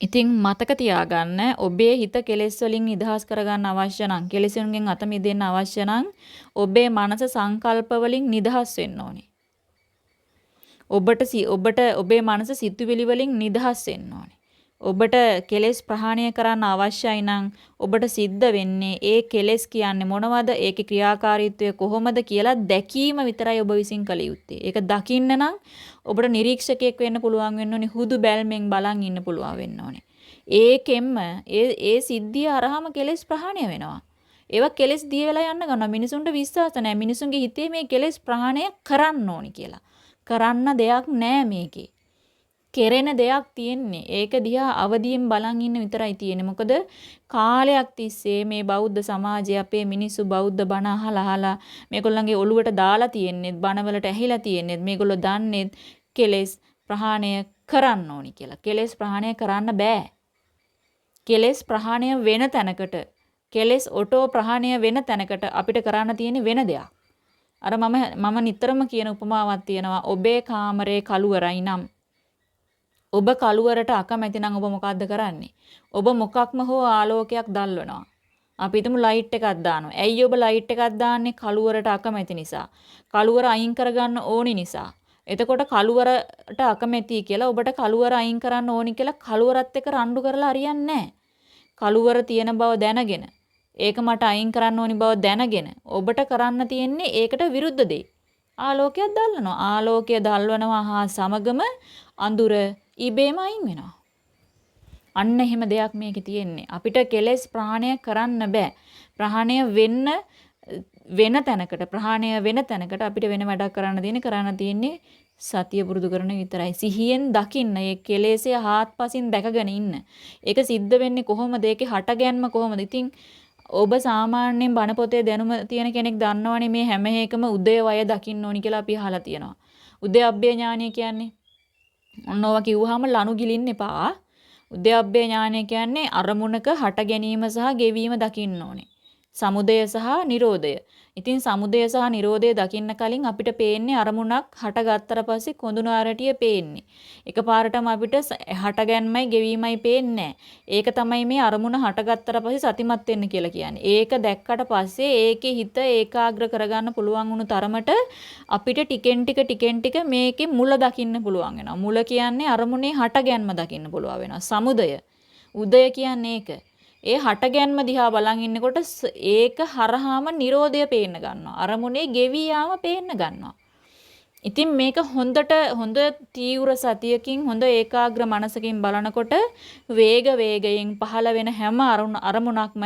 ඉතින් මතක තියාගන්න ඔබේ හිත කෙලෙස් වලින් නිදහස් කරගන්න අවශ්‍ය නම් කෙලෙසුන්ගෙන් අත මිදෙන්න අවශ්‍ය නම් ඔබේ මනස සංකල්ප වලින් නිදහස් වෙන්න ඕනේ. ඔබට ඔබට ඔබේ මනස සිතුවිලි වලින් නිදහස් වෙන්න ඕනේ. ඔබට කෙලෙස් ප්‍රහාණය කරන්න අවශ්‍යයි නම් ඔබට සිද්ධ වෙන්නේ ඒ කෙලෙස් කියන්නේ මොනවද ඒකේ ක්‍රියාකාරීත්වය කොහොමද කියලා දැකීම විතරයි ඔබ විසින් කළ යුත්තේ. ඒක දකින්න නම් ඔබට නිරීක්ෂකයෙක් වෙන්න පුළුවන් වෙන්න ඕනේ. හුදු බැල්මෙන් බලන් ඉන්න පුළුවන් වෙන්න ඕනේ. ඒකෙන්ම ඒ ඒ සිද්ධිය අරහම කෙලෙස් ප්‍රහාණය වෙනවා. ඒවා කෙලෙස් දිය වෙලා යන්න ගන්නවා. මිනිසුන්ට විශ්වාස නැහැ. මිනිසුන්ගේ හිතේ මේ කෙලෙස් ප්‍රහාණය කරන්න ඕනි කියලා. කරන්න දෙයක් නැහැ මේකේ. කෙරෙන දෙයක් තියෙන්නේ. ඒක දිහා අවදියෙන් බලන් ඉන්න විතරයි තියෙන්නේ. මොකද කාලයක් තිස්සේ මේ බෞද්ධ සමාජය අපේ මිනිස්සු බෞද්ධ බණ අහලා අහලා මේගොල්ලන්ගේ ඔළුවට දාලා තියෙන්නේ බණවලට ඇහිලා තියෙන්නේ මේගොල්ලෝ දන්නේ කෙලෙස් ප්‍රහාණය කරන්න ඕනි කියලා. කෙලෙස් ප්‍රහාණය කරන්න බෑ. කෙලෙස් ප්‍රහාණය වෙන තැනකට කෙලෙස් ඔටෝ ප්‍රහාණය වෙන තැනකට අපිට කරන්න තියෙන්නේ වෙන දෙයක්. අර මම මම නිතරම කියන උපමාවක් තියෙනවා ඔබේ කාමරේ කළුවරයි නම් ඔබ කළුවරට අකමැති නම් ඔබ මොකද්ද කරන්නේ? ඔබ මොකක්ම හෝ ආලෝකයක් දැල්වනවා. අපි හිතමු ලයිට් එකක් දානවා. ඇයි ඔබ ලයිට් එකක් දාන්නේ? කළුවරට අකමැති නිසා. කළුවර අයින් කරගන්න ඕනි නිසා. එතකොට කළුවරට අකමැති කියලා ඔබට කළුවර අයින් කරන්න ඕනි කියලා කළුවරත් එක්ක රණ්ඩු කරලා හරියන්නේ කළුවර තියෙන බව දැනගෙන ඒක මට අයින් කරන්න ඕනි බව දැනගෙන ඔබට කරන්න තියෙන්නේ ඒකට විරුද්ධ දේ. ආලෝකයක් දැල්වනවා. ආලෝකය දැල්වනවා හා සමගම අඳුර ඉබේම අයින් වෙනවා. අන්න එහෙම දෙයක් මේකේ තියෙන්නේ. අපිට කෙලෙස් ප්‍රහාණය කරන්න බෑ. ප්‍රහාණය වෙන්න වෙන තැනකට ප්‍රහාණය වෙන තැනකට අපිට වෙන වැඩක් කරන්න තියෙන්නේ කරන්න තියෙන්නේ සතිය පුරුදු කරන විතරයි. සිහියෙන් දකින්න. මේ කෙලෙස්ය හාත්පසින් දැකගෙන ඉන්න. ඒක සිද්ධ වෙන්නේ කොහොමද? ඒකේ හටගැන්ම කොහොමද? ඉතින් ඔබ සාමාන්‍යයෙන් බණ පොතේ දැනුම තියෙන කෙනෙක් දන්නවනේ මේ හැම එකම උදය වය දකින්න ඕනි කියලා අපි අහලා තියෙනවා. උදය අබ්බේ ඥානය කියන්නේ ඔන්න ඔවා කිව්වහම ලනු ගිලින්න එපා. උද්‍යප්පේ ඥානය කියන්නේ අරමුණක හට ගැනීම සහ ගෙවීම දකින්න ඕනේ. සමුදය සහ නිරෝධය. ඉතින් සමුදය සහ නිරෝධය දකින්න කලින් අපිට පේන්නේ අරමුණක් හටගත්තට පස්සේ කොඳුන ආරටිය පේන්නේ. එකපාරටම අපිට හටගැන්මයි ගෙවීමයි පේන්නේ ඒක තමයි මේ අරමුණ හටගත්තට පස්සේ සතිමත් වෙන්න කියලා කියන්නේ. ඒක දැක්කට පස්සේ ඒකේ හිත ඒකාග්‍ර කරගන්න පුළුවන් වුණු තරමට අපිට ටිකෙන් ටික ටිකෙන් ටික මේකේ මුල දකින්න පුළුවන් වෙනවා. මුල කියන්නේ අරමුණේ හටගැන්ම දකින්න පුළුවන් වෙනවා. සමුදය. උදය කියන්නේ ඒක. ඒ හටගැන්ම දිහා බලන් ඉන්නකොට ඒක හරහාම Nirodha පේන්න ගන්නවා. අරමුණේ ගෙවි යාම පේන්න ගන්නවා. ඉතින් මේක හොඳට හොඳ තීව්‍ර සතියකින් හොඳ ඒකාග්‍ර මනසකින් බලනකොට වේග වේගයෙන් පහළ වෙන හැම අරමුණක්ම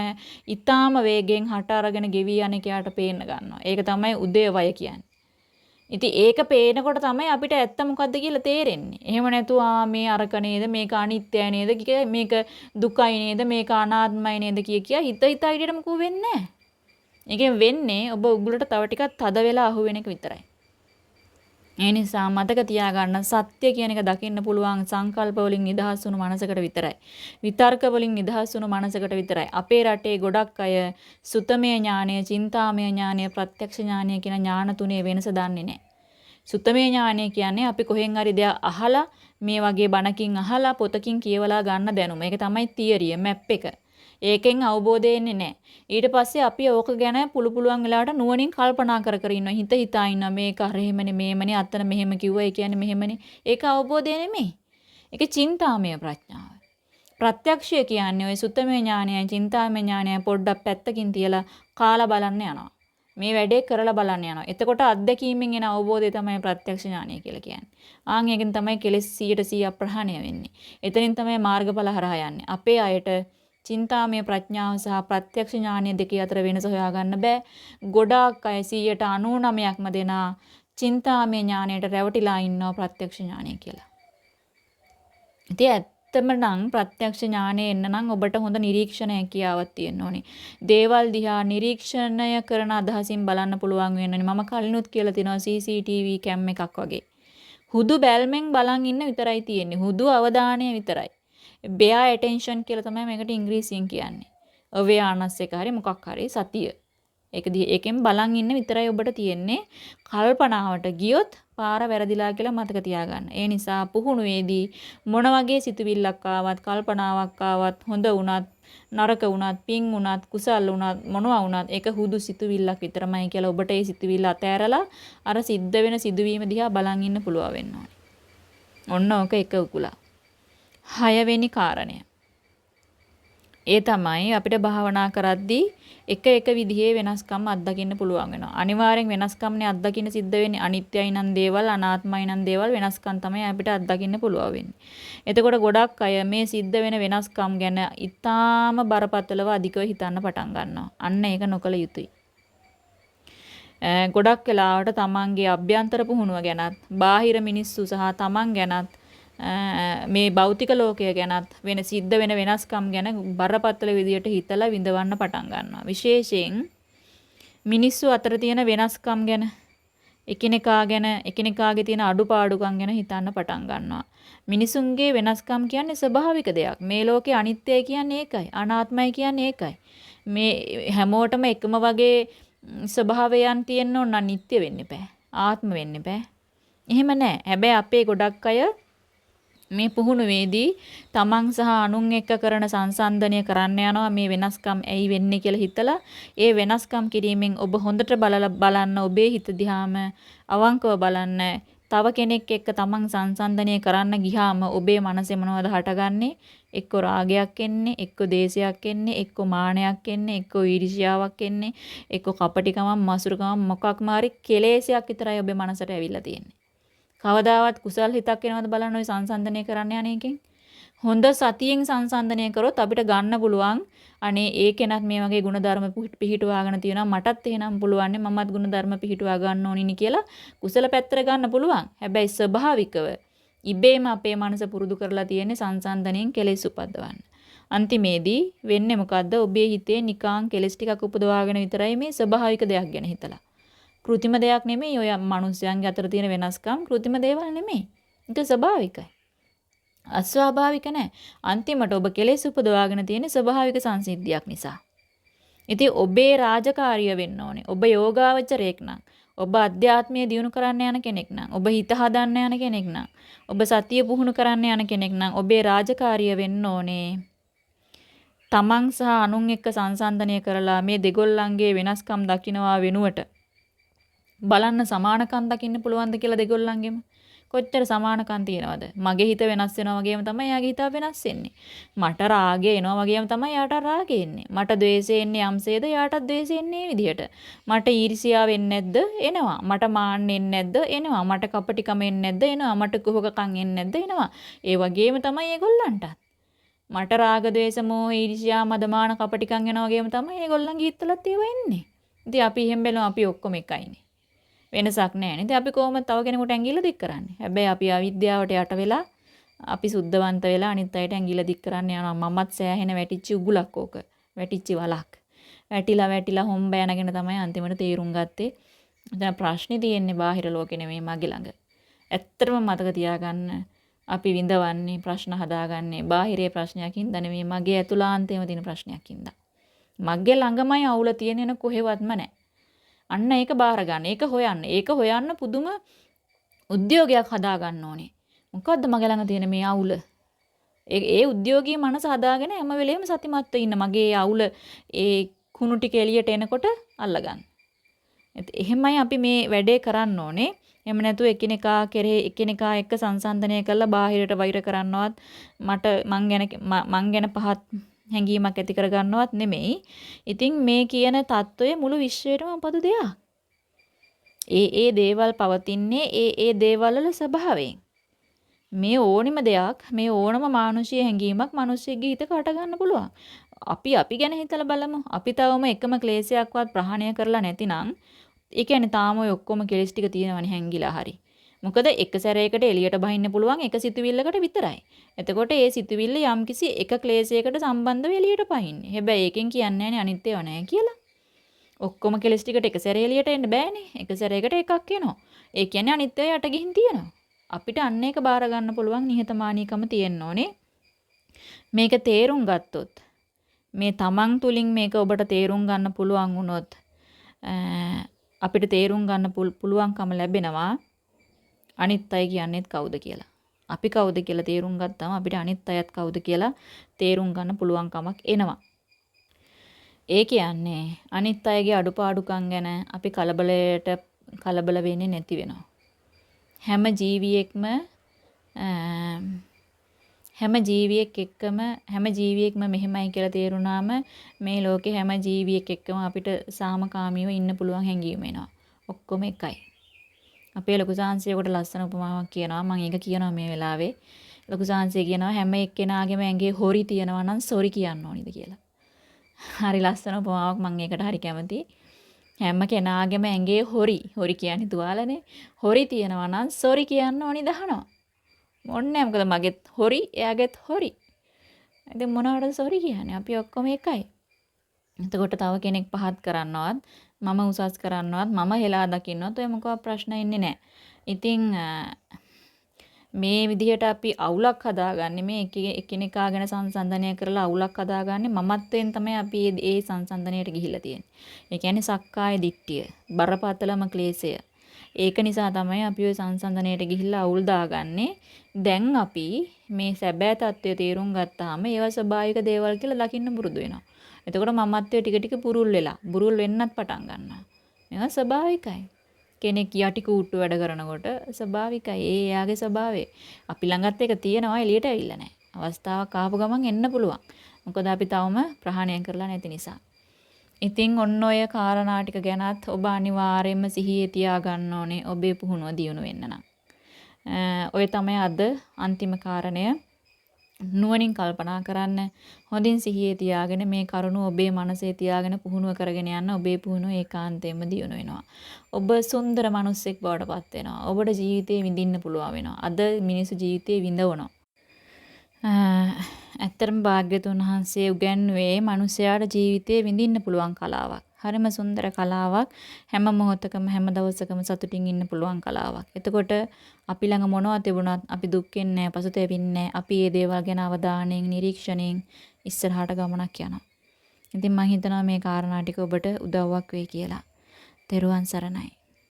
ඊටාම වේගෙන් හට අරගෙන ගෙවි යන කයට පේන්න ගන්නවා. ඒක තමයි උදේවය කියන්නේ. ඉතින් ඒක පේනකොට තමයි අපිට ඇත්ත මොකද්ද කියලා තේරෙන්නේ. එහෙම නැතු ආ මේ අරක නේද මේක අනිත්‍යයි නේද මේක දුකයි නේද මේක අනාත්මයි නේද කිය කිය හිත හිත හිටියට මොකෝ වෙන්නේ නැහැ. ඒකෙන් වෙන්නේ ඔබ උගුලට තව ටිකක් තද වෙලා අහු වෙන එක විතරයි. ඒ නිසා මතක තියාගන්න සත්‍ය කියන එක දකින්න පුළුවන් සංකල්ප වලින් නිදහස් වුණු මනසකට විතරයි. විතර්ක වලින් නිදහස් වුණු මනසකට විතරයි. අපේ රටේ ගොඩක් අය සුතමේ ඥානය, චින්තාමය ඥානය, ප්‍රත්‍යක්ෂ ඥානය කියන ඥාන තුනේ වෙනස දන්නේ නැහැ. සුතමේ ඥානය කියන්නේ අපි කොහෙන් හරි දෙයක් අහලා මේ වගේ බණකින් අහලා පොතකින් කියවලා ගන්න දැනුම. ඒක තමයි තියරිය, මැප් එක. ඒකෙන් අවබෝධය එන්නේ නැහැ. ඊට පස්සේ අපි ඕක ගැන පුළු පුළුවන් වෙලාවට නුවණින් කල්පනා කර කර ඉන්නවා. හිත හිතා ඉන්නවා මේක අර එහෙමනේ මේමනේ අතන මෙහෙම කිව්වා. ඒ කියන්නේ මෙහෙමනේ. ඒක අවබෝධය නෙමෙයි. ඒක චින්තාමය ප්‍රඥාව. ප්‍රත්‍යක්ෂය කියන්නේ ওই සුත්තමේ ඥානයයි චින්තාමය ඥානයයි පොඩ්ඩක් පැත්තකින් තියලා කාලා බලන්න යනවා. මේ වැඩේ කරලා බලන්න යනවා. එතකොට අත්දැකීමෙන් එන අවබෝධය තමයි ප්‍රත්‍යක්ෂ ඥානය කියලා කියන්නේ. ආන් එකෙන් තමයි කෙලෙස් 100% අප්‍රහාණය වෙන්නේ. එතනින් තමයි මාර්ගඵල හරහා යන්නේ. අපේ අයට චින්තාමය ප්‍රඥාව සහ ප්‍රත්‍යක්ෂ ඥානය දෙකේ අතර වෙනස හොයාගන්න බෑ. ගොඩාක් අය 99%ක්ම දෙනා චින්තාමය ඥානයට රැවටිලා ඉන්නවා ප්‍රත්‍යක්ෂ ඥානය කියලා. ඉතින් ඇත්තම නම් ප්‍රත්‍යක්ෂ ඥානය එන්න නම් ඔබට හොඳ නිරීක්ෂණ හැකියාවක් තියෙන්න ඕනේ. දේවල් දිහා නිරීක්ෂණය කරන අදහසින් බලන්න පුළුවන් වෙන්නේ. මම කලිනුත් කියලා තිනවා CCTV කැම් එකක් වගේ. හුදු බැල්මෙන් බලන් ඉන්න විතරයි තියෙන්නේ. හුදු අවධානය විතරයි. Bear attention කියලා තමයි මේකට ඉංග්‍රීසියෙන් කියන්නේ. awareness එක හරි මොකක් හරි සතිය. ඒක ඒකෙන් බලන් ඉන්න විතරයි ඔබට තියෙන්නේ. කල්පනාවට ගියොත් පාර වැරදිලා කියලා මතක තියාගන්න. ඒ නිසා පුහුණුවේදී මොන වගේ සිතුවිල්ලක් ආවත් කල්පනාවක් ආවත් හොඳ වුණත් නරක වුණත් පිං වුණත් කුසල් වුණත් මොනවා වුණත් ඒක හුදු සිතුවිල්ලක් විතරමයි කියලා ඔබට ඒ සිතුවිල්ල අතෑරලා අර සිද්ධ වෙන සිදුවීම දිහා බලන් ඉන්න පුළුවන් වෙන්න ඕනේ. ඔන්න ඕක එක උකුලක්. හයවෙනි කාරණය. ඒ තමයි අපිට භාවනා කරද්දී එක එක විදිහේ වෙනස්කම් අත්දකින්න පුළුවන් වෙනවා. අනිවාර්යෙන් වෙනස්කම්නේ අත්දකින්න සිද්ධ වෙන්නේ අනිත්‍යයි නම් දේවල් අනාත්මයි නම් දේවල් වෙනස්කම් තමයි අපිට අත්දකින්න පුළුවන් වෙන්නේ. එතකොට ගොඩක් අය මේ සිද්ධ වෙන වෙනස්කම් ගැන ඉතාම බරපතලව අධිකව හිතන්න පටන් ගන්නවා. අන්න ඒක නොකළ යුතුයි. ගොඩක් වෙලාවට තමන්ගේ අභ්‍යන්තර පුහුණුව ගැනත්, බාහිර මිනිස්සු සහ තමන් ගැනත් මේ භෞතික ලෝකය ගැනත් වෙන සිද්ධ වෙන වෙනස්කම් ගැන බරපතල විදියට හිතලා විඳවන්න පටන් ගන්නවා. විශේෂයෙන් මිනිස්සු අතර තියෙන වෙනස්කම් ගැන එකිනෙකා ගැන එකිනෙකාගේ තියෙන අඩුපාඩුකම් ගැන හිතන්න පටන් ගන්නවා. මිනිසුන්ගේ වෙනස්කම් කියන්නේ ස්වභාවික දෙයක්. මේ ලෝකේ අනිත්‍යයි කියන්නේ ඒකයි. අනාත්මයි කියන්නේ ඒකයි. මේ හැමෝටම එකම වගේ ස්වභාවයන් තියෙන්න ඕන නිට්ටය වෙන්න බෑ. ආත්ම වෙන්න බෑ. එහෙම නෑ. හැබැයි අපේ ගොඩක් අය මේ පුහුණුවේදී තමන් සහ අනුන් එක්ක කරන සංසන්දනය කරන්න යනවා. මේ වෙනස්කම් ඇයි වෙන්නේ කියලා හිතලා ඒ වෙනස්කම් කිරීමෙන් ඔබ හොඳට බලලා බලන්න ඔබේ හිත දිහාම අවංකව බලන්න. තව කෙනෙක් එක්ක තමන් සංසන්දනය කරන්න ගියාම ඔබේ මනසේ මොනවද හටගන්නේ? එක්ක රාගයක් එන්නේ එක්ක දේශයක් එන්නේ එක්ක මානයක් එන්නේ එක්ක ඊර්ෂ්‍යාවක් එන්නේ එක්ක කපටිකමක් මසුරුකමක් මොකක්ම හරි කෙලෙසයක් විතරයි ඔබේ මනසට ඇවිල්ලා තියෙන්නේ. කවදාවත් කුසල් හිතක් වෙනවද බලන්න ওই සංසන්දනය කරන්න යන එකෙන්. හොඳ සතියෙන් සංසන්දනය කරොත් අපිට ගන්න පුළුවන් අනේ ඒ කෙනත් මේ වගේ ಗುಣධර්ම පිහිටුවාගෙන තියෙනවා මටත් එහෙනම් පුළුවන් මමත් ಗುಣධර්ම පිහිටුවා ගන්න ඕනිනි කියලා කුසල පැත්තට ගන්න පුළුවන්. හැබැයි ස්වභාවිකව ඉබේම අපේ මනස පුරුදු කරලා තියෙන සංසන්දනයෙන් කෙලෙස් උපද්දවන්න. අන්තිමේදී වෙන්නේ මොකද්ද? ඔබේ හිතේ නිකාං කෙලස් ටිකක් උපදවාගෙන විතරයි මේ ස්වභාවික දෙයක් ගැන හිතලා. કૃතිම දෙයක් නෙමෙයි ඔය මිනිස්යන්ගේ අතර තියෙන වෙනස්කම් કૃතිම දේවල් නෙමෙයි. ඒක ස්වභාවිකයි. අස්වාභාවික නැහැ. අන්තිමට ඔබ කෙලෙස් උපදවාගෙන තියෙන ස්වභාවික සංසිද්ධියක් නිසා. ඉතින් ඔබේ රාජකාරිය වෙන්න ඕනේ. ඔබ යෝගාවචරයෙක් නම්, ඔබ අධ්‍යාත්මය දියුණු කරන්න යන කෙනෙක් නම්, ඔබ හිත හදන්න යන කෙනෙක් නම්, ඔබ සතිය පුහුණු කරන්න යන කෙනෙක් නම් ඔබේ රාජකාරිය වෙන්න ඕනේ. තමන් සහ අනුන් එක්ක සංසන්දනය කරලා මේ දෙගොල්ලන්ගේ වෙනස්කම් දකිනවා වෙනුවට බලන්න සමානකම් දකින්න පුළුවන්ද කියලා දෙගොල්ලන්ගෙම? කොච්චර සමානකම් තියනවද? මගේ හිත වෙනස් වෙනවා වගේම තමයි යාගේ හිත වෙනස් වෙන්නේ. මට රාගය එනවා වගේම තමයි යාට රාගය එන්නේ. මට ද්වේෂය එන්නේ යම්සේද යාටත් ද්වේෂය එන්නේ විදිහට. මට ඊර්ෂියාව එන්නේ නැද්ද? එනවා. මට මාන්න එන්නේ නැද්ද? එනවා. මට කපටිකම එන්නේ නැද්ද? එනවා. මට කුහකකම් එන්නේ නැද්ද? එනවා. ඒ වගේම තමයි ඒගොල්ලන්ටත්. මට රාග ద్వේෂ මෝහ ඊර්ෂ්‍යා මදමාන කපටිකම් එනවා වගේම තමයි ඒගොල්ලන්ගේ හිතලත් ඒව එන්නේ. ඉතින් අපි එහෙම බැලුවම අපි ඔක්කොම එකයිනේ. වෙනසක් නැහැ නේ. ඉතින් අපි කොහොමද තව කෙනෙකුට ඇඟිල්ල දික් කරන්නේ? හැබැයි අපි අවිද්‍යාවට යට වෙලා අපි සුද්ධවන්ත වෙලා අනිත් අයට ඇඟිල්ල දික් කරන්න යනවා. මමත් සෑහෙන වැටිච්ච උගුලක් ඕක. වැටිච්ච වලක්. වැටිලා වැටිලා හොම්බ යනගෙන තමයි අන්තිමට තීරුම් ගත්තේ. දැන් ප්‍රශ්නේ තියෙන්නේ බාහිර ලෝකේ නෙමෙයි මගේ ළඟ. ඇත්තටම මතක තියාගන්න අපි විඳවන්නේ ප්‍රශ්න හදාගන්නේ බාහිරේ ප්‍රශ්නයකින් ද නෙමෙයි මගේ ඇතුළාන්තයේම තියෙන ප්‍රශ්නයකින්ද. මගේ ළඟමයි අවුල තියෙන එන කොහෙවත්ම නැහැ. අන්න ඒක බාර ගන්න. ඒක හොයන්න. ඒක හොයන්න පුදුම උද්‍යෝගයක් හදා ගන්න ඕනේ. මොකද්ද මගේ ළඟ තියෙන මේ අවුල? ඒ ඒ උද්‍යෝගී මනස හදාගෙන හැම වෙලෙම සතිමත්ව ඉන්න. මගේ අවුල ඒ කුණු ටික එළියට එනකොට අල්ලගන්න. එහෙමයි අපි මේ වැඩේ කරන්න ඕනේ. එහෙම නැතුව එකිනෙකා කෙරෙහි එකිනෙකා එක්ක සංසන්දනය කරලා බාහිරට වෛර කරන්නවත් මට මං ගැන මං ගැන පහත් හැඟීමක් ඇති කරගන්නවත් නෙමෙයි. ඉතින් මේ කියන தত্ত্বය මුළු විශ්වයටම උපදු දෙයක්. ඒ ඒ දේවල් පවතින්නේ ඒ ඒ දේවල් වල ස්වභාවයෙන්. මේ ඕනිම දෙයක් මේ ඕනම මානුෂීය හැඟීමක් මිනිස්සෙගේ හිත කට ගන්න පුළුවන්. අපි අපි ගැන හිතලා බලමු. අපි තවම එකම ක්ලේශයක්වත් ප්‍රහාණය කරලා නැතිනම් ඒ කියන්නේ තාම ඔය ඔක්කොම කෙලස් ටික තියෙනවනේ හැංගිලා හරි. මොකද එක සැරයකට එළියට බහින්න පුළුවන් එක සිතුවිල්ලකට විතරයි. එතකොට ඒ සිතුවිල්ල යම්කිසි එක ක්ලේශයකට සම්බන්ධව එළියට පහින්නේ. හැබැයි ඒකෙන් කියන්නේ නැහැ අනිත් ඒවා නැහැ කියලා. ඔක්කොම කෙලස් ටිකට එක සැරේ එළියට එන්න බෑනේ. එක සැරයකට එකක් එනවා. ඒ කියන්නේ අනිත් ඒවා යට ගිහින් තියෙනවා. අපිට අන්න ඒක බාර ගන්න පුළුවන් නිහතමානීකම තියෙන්න ඕනේ. මේක තේරුම් ගත්තොත් මේ තමන් තුලින් මේක ඔබට තේරුම් ගන්න පුළුවන් වුණොත් අපිට තේරුම් ගන්න පුළුවන්කම ලැබෙනවා අනිත් අය කියන්නේත් කවුද කියලා. අපි කවුද කියලා තේරුම් ගත්තාම අපිට අනිත් අයත් කවුද කියලා තේරුම් ගන්න පුළුවන්කමක් එනවා. ඒ කියන්නේ අනිත් අයගේ අඩුපාඩුකම් ගැන අපි කලබලයට කලබල වෙන්නේ නැති වෙනවා. හැම ජීවියෙක්ම හැම ජීවියෙක් එක්කම හැම ජීවියෙක්ම මෙහෙමයි කියලා තේරුණාම මේ ලෝකේ හැම ජීවියෙක් එක්කම අපිට සාමකාමීව ඉන්න පුළුවන් හැඟීම එනවා. ඔක්කොම එකයි. අපේ ලොකු සාංශයකට ලස්සන උපමාවක් කියනවා. මම ඒක කියනවා මේ වෙලාවේ. ලොකු සාංශය කියනවා හැම එක්කෙනාගේම ඇඟේ හොරි තියනවා නම් සොරි කියන්න ඕනිද කියලා. හරි ලස්සන උපමාවක් මම ඒකට හරි කැමතියි. හැම කෙනාගේම ඇඟේ හොරි හොරි කියන්නේ තුවාලනේ. හොරි තියනවා නම් සොරි කියන්න ඕනිද අහනවා. ඕන්නේ මොකද මගෙත් හොරි එයාගෙත් හොරි. ඉතින් මොනවටද සොරි කියන්නේ? අපි ඔක්කොම එකයි. එතකොට තව කෙනෙක් පහත් කරන්නවත් මම උසස් කරන්නවත් මම හෙලා දකින්නවත් ඔය මොකවත් ප්‍රශ්න එන්නේ නැහැ. ඉතින් මේ විදිහට අපි අවුලක් හදාගන්නේ මේ එක එකිනෙකා ගැන සංසන්දනය කරලා අවුලක් හදාගන්නේ මමත්වෙන් තමයි අපි ඒ සංසන්දනයට ගිහිල්ලා තියෙන්නේ. ඒ කියන්නේ සක්කාය දිට්ඨිය, බරපතලම ක්ලේශය. ඒක නිසා තමයි අපි ওই සංසන්දනයට ගිහිල්ලා අවුල් දාගන්නේ. දැන් අපි මේ සැබෑ తත්වය තේරුම් ගත්තාම ඒවා ස්වභාවික දේවල් කියලා ලකින්න පුරුදු වෙනවා. එතකොට මමත්වයේ ටික ටික පුරුල් වෙලා බුරුල් වෙන්නත් පටන් ගන්නවා. මේවා ස්වභාවිකයි. කෙනෙක් යටි කූට්ටු වැඩ කරනකොට ස්වභාවිකයි. ඒ එයාගේ ස්වභාවය. අපි ළඟත් ඒක තියෙනවා එළියට ඇවිල්ලා නැහැ. අවස්ථාවක් ආපු ගමන් එන්න පුළුවන්. මොකද අපි තවම ප්‍රහාණය කරලා නැති නිසා. ඉතින් ඔන්න ඔය කාරණා ටික ගැනත් ඔබ අනිවාර්යයෙන්ම සිහියේ තියාගන්න ඕනේ ඔබේ පුහුණුව දියුණු වෙන්න නම්. ඔය තමයි අද අන්තිම කාරණය. නුවණින් කල්පනා කරන්න හොඳින් සිහියේ තියාගෙන මේ කරුණ ඔබේ මනසේ තියාගෙන පුහුණුව කරගෙන යන්න ඔබේ පුහුණුව ඒකාන්තයෙන්ම දියුණු වෙනවා. ඔබ සුන්දර මිනිසෙක් බවට පත් වෙනවා. ඔබට ජීවිතේ විඳින්න පුළුවන් වෙනවා. අද මිනිස්සු ජීවිතේ විඳවනවා. ඇත්තටම භාග්‍යතුන් වහන්සේ උගන්වුවේ මිනිසයාට ජීවිතේ විඳින්න පුළුවන් කලාවක්. හරිම සුන්දර කලාවක්. හැම මොහොතකම හැම දවසකම සතුටින් ඉන්න පුළුවන් කලාවක්. එතකොට අපි ළඟ මොනවද තිබුණත් අපි දුක් වෙන්නේ නැහැ, පසුතැවෙන්නේ අපි මේ දේවල් ගැන අවධානයෙන්, නිරීක්ෂණයෙන් ඉස්සරහට ගමනක් යනවා. ඉතින් මම හිතනවා මේ කාරණා ටික ඔබට උදව්වක් වෙයි කියලා. තෙරුවන් සරණයි.